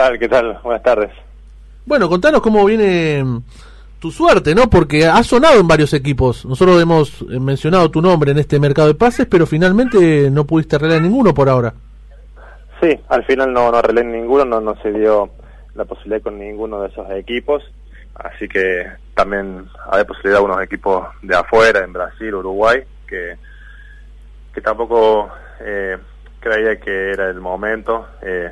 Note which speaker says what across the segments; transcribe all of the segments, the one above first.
Speaker 1: tal? ¿Qué tal? Buenas tardes.
Speaker 2: Bueno, contanos cómo viene mm, tu suerte, ¿no? Porque has sonado en varios equipos. Nosotros hemos eh, mencionado tu nombre en este mercado de pases, pero finalmente no pudiste arreglar ninguno por ahora.
Speaker 1: Sí, al final no, no arreglé ninguno, no, no se dio la posibilidad con ninguno de esos equipos. Así que también hay posibilidad de unos equipos de afuera, en Brasil, Uruguay, que, que tampoco eh, creía que era el momento. Eh,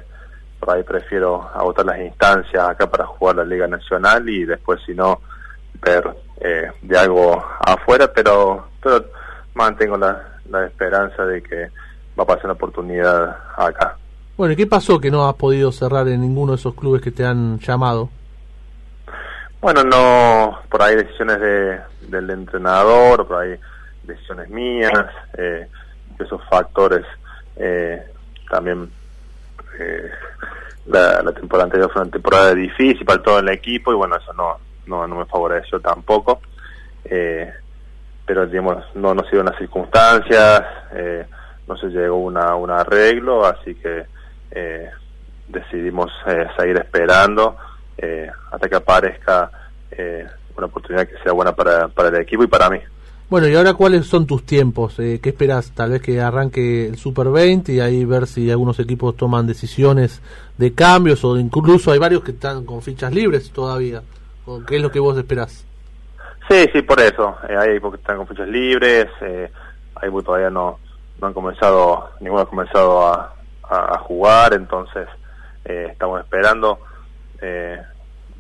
Speaker 1: por ahí prefiero agotar las instancias acá para jugar la Liga Nacional y después, si no, ver eh, de algo afuera, pero, pero mantengo la, la esperanza de que va a pasar una oportunidad acá.
Speaker 2: Bueno, ¿y qué pasó que no has podido cerrar en ninguno de esos clubes que te han llamado?
Speaker 1: Bueno, no, por ahí decisiones de, del entrenador, por ahí decisiones mías, eh, esos factores eh, también eh, la, temporada anterior fue una temporada difícil para todo el equipo y bueno, eso no, no, no me favoreció tampoco. Eh, pero digamos, no, no se dieron las circunstancias, eh, no se llegó una, un arreglo, así que eh, decidimos eh, seguir esperando hasta que aparezca una oportunidad que sea buena para, para el equipo y para mí.
Speaker 2: Bueno, y ahora cuáles son tus tiempos? Eh, ¿Qué esperas? Tal vez que arranque el Super 20 y ahí ver si algunos equipos toman decisiones de cambios o incluso hay varios que están con fichas libres todavía. ¿O ¿Qué es lo que vos esperás?
Speaker 1: Sí, sí, por eso. Eh, hay equipos que están con fichas libres, eh, hay equipos todavía no, no han comenzado, ninguno ha comenzado a jugar, entonces eh, estamos esperando. Eh,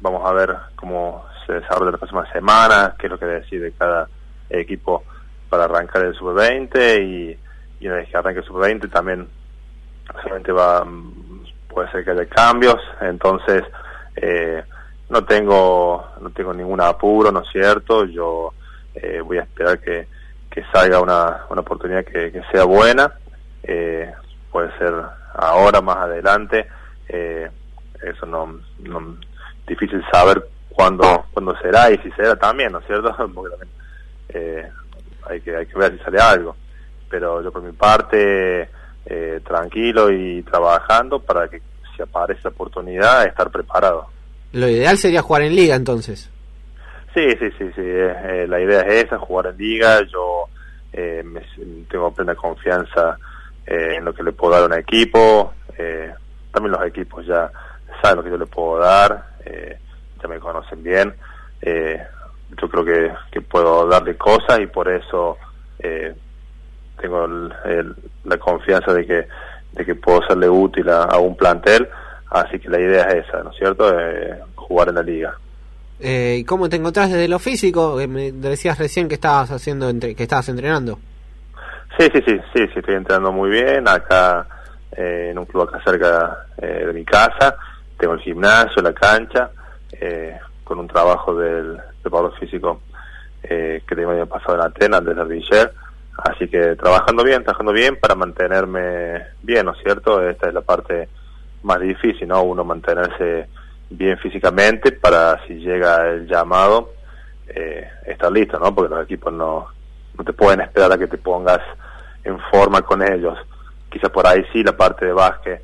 Speaker 1: vamos a ver cómo se desarrolla las próximas semanas, qué es lo que decide cada equipo para arrancar el sub-20 y, una vez que arranque el sub-20 también solamente va puede ser que haya cambios. Entonces eh, no tengo no tengo ningún apuro no es cierto yo eh, voy a esperar que, que salga una, una oportunidad que, que sea buena. Eh, puede ser ahora más adelante. Eh, eso no, no difícil saber cuándo cuándo será y si será también no es cierto porque también eh, hay que hay que ver si sale algo. Pero yo por mi parte eh, tranquilo y trabajando para que si aparece la oportunidad estar preparado.
Speaker 3: Lo ideal sería jugar en liga entonces.
Speaker 1: Sí sí sí sí eh, la idea es esa jugar en liga. Yo eh, me, tengo plena confianza eh, en lo que le puedo dar a un equipo. Eh, también los equipos ya saben lo que yo le puedo dar eh, ya me conocen bien. Eh, yo creo que, que puedo darle cosas y por eso eh, tengo el, el, la confianza de que de que puedo serle útil a, a, un plantel. Así que la idea es esa no es cierto eh, jugar en la liga.
Speaker 3: Eh, ¿y cómo te encontrás desde lo físico? me decías recién que estabas haciendo entre, que estabas entrenando.
Speaker 1: Sí sí sí sí sí estoy entrenando muy bien acá eh, en un club acá cerca eh, de mi casa. Tengo el gimnasio la cancha eh, con un trabajo del preparador físico eh, que tengo el año pasado en Atenas, desde Viller. Así que trabajando bien, trabajando bien para mantenerme bien, ¿no es cierto? Esta es la parte más difícil, ¿no? Uno mantenerse bien físicamente para si llega el llamado eh, estar listo, ¿no? Porque los equipos no, no te pueden esperar a que te pongas en forma con ellos. Quizá por ahí sí la parte de básquet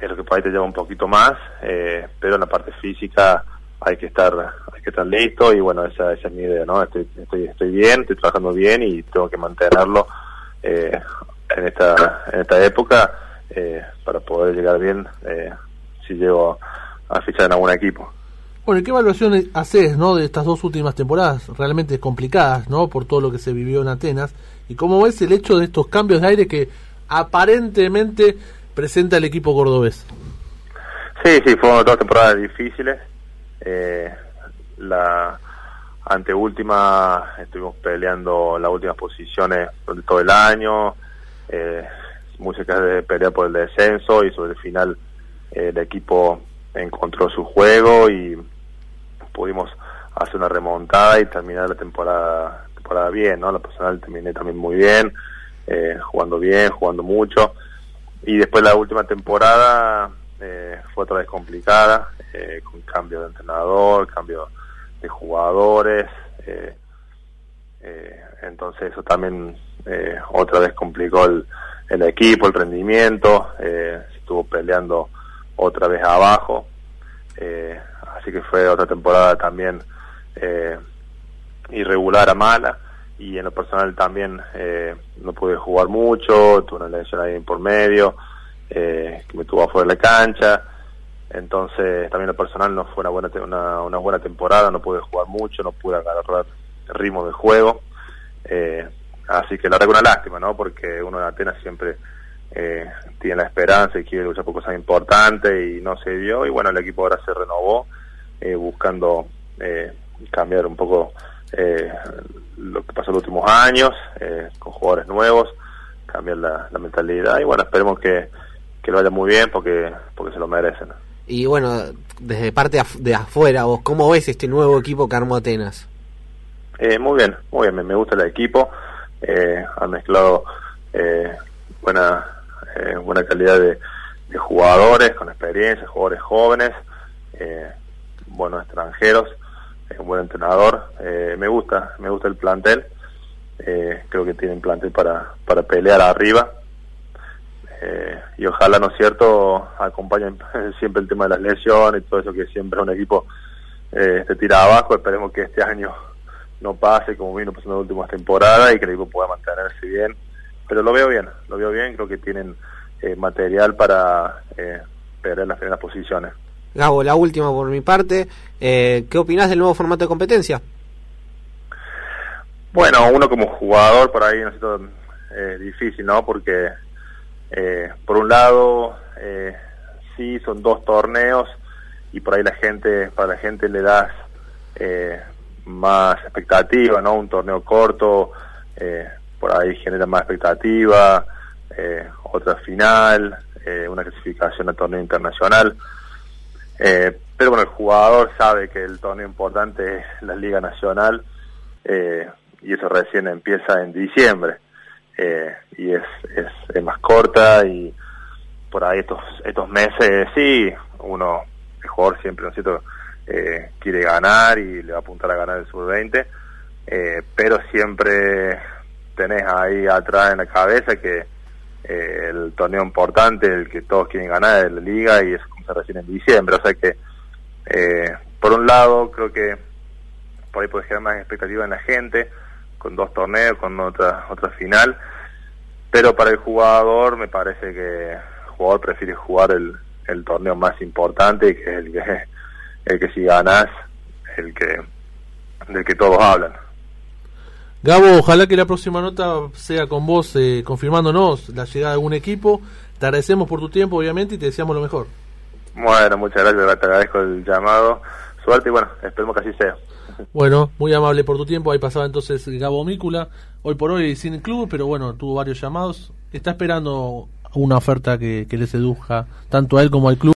Speaker 1: es lo que por ahí te lleva un poquito más, eh, pero en la parte física hay que estar hay que estar listo y bueno esa, esa es mi idea no estoy estoy estoy bien estoy trabajando bien y tengo que mantenerlo eh, en esta en esta época eh, para poder llegar bien eh, si llego a fichar en algún equipo.
Speaker 2: Bueno ¿y qué evaluación haces no de estas dos últimas temporadas realmente complicadas no por todo lo que se vivió en Atenas. Y cómo ves el hecho de estos cambios de aire que aparentemente presenta el equipo cordobés
Speaker 1: sí sí fueron dos temporadas difíciles eh, la anteúltima estuvimos peleando las últimas posiciones todo el año, eh, muy de pelear por el descenso y sobre el final eh, el equipo encontró su juego y pudimos hacer una remontada y terminar la temporada, temporada bien, ¿no? La personal terminé también muy bien, eh, jugando bien, jugando mucho. Y después la última temporada eh, fue otra vez complicada, eh, con cambio de entrenador, cambio de jugadores, eh, eh, entonces eso también eh, otra vez complicó el, el, equipo, el rendimiento, eh, se estuvo peleando otra vez abajo. Así que fue otra temporada también irregular a mala y en lo personal también no pude jugar mucho, tuve una lesión ahí por medio, que me tuvo afuera de la cancha, entonces también lo personal no fue una buena una, una buena temporada, no pude jugar mucho, no pude agarrar ritmo de juego, así que la verdad que una lástima, ¿no? Porque uno en Atenas siempre eh, tiene la esperanza y quiere luchar por cosas importantes y no se dio. Y bueno el equipo ahora se renovó eh, buscando eh, cambiar un poco eh, lo que pasó en los últimos años con jugadores nuevos cambiar la, mentalidad. Y bueno esperemos que, que lo vaya muy bien porque porque se lo merecen
Speaker 3: y bueno desde parte de afuera vos cómo ves este nuevo equipo que armó Atenas
Speaker 1: muy bien muy bien me, gusta el equipo ha mezclado buena eh, buena calidad de, jugadores con experiencia, jugadores jóvenes, eh, buenos extranjeros, es un buen entrenador. Eh, me gusta, me gusta el plantel. Eh, creo que tienen plantel para, para pelear arriba. Y ojalá, ¿no es cierto?, acompañen siempre el tema de las lesiones y todo eso que siempre un equipo se tira abajo. Esperemos que este año no pase como vino pasando en las últimas temporadas y que el equipo pueda mantenerse bien pero lo veo bien, lo veo bien, creo que tienen eh, material para eh, perder las primeras posiciones.
Speaker 3: Gabo, la última por mi parte, eh, ¿qué opinas del nuevo formato de competencia?
Speaker 1: Bueno, uno como jugador por ahí no es difícil, ¿no? Porque por un lado sí son dos torneos y por ahí la gente, para la gente le das más expectativa, ¿no? Un torneo corto por ahí genera más expectativa, eh, otra final, eh, una clasificación al torneo internacional. Eh, pero bueno, el jugador sabe que el torneo importante es la Liga Nacional y eso recién empieza en diciembre y es, es, más corta y por ahí estos estos meses sí, uno, el jugador siempre, ¿no cierto?, quiere ganar y le va a apuntar a ganar el sub-20, pero siempre tenés ahí atrás en la cabeza que eh, el torneo importante, el que todos quieren ganar es la liga y eso comienza recién en diciembre. O sea que, eh, por un lado, creo que por ahí puede generar más expectativa en la gente, con dos torneos, con otra, otra final. Pero para el jugador, me parece que el jugador prefiere jugar el, el torneo más importante, que es el que, el que si ganas, el que, del que todos hablan.
Speaker 2: Gabo, ojalá que la próxima nota sea con vos eh, confirmándonos la llegada de algún equipo. Te agradecemos por tu tiempo, obviamente, y te deseamos lo mejor.
Speaker 1: Bueno, muchas gracias, te agradezco el llamado. Suerte y bueno, esperemos que así sea.
Speaker 2: Bueno, muy amable por tu tiempo. Ahí pasaba entonces Gabo Mícula, hoy por hoy sin club, pero bueno, tuvo varios llamados. Está esperando una oferta que, le seduzca tanto a él como al club.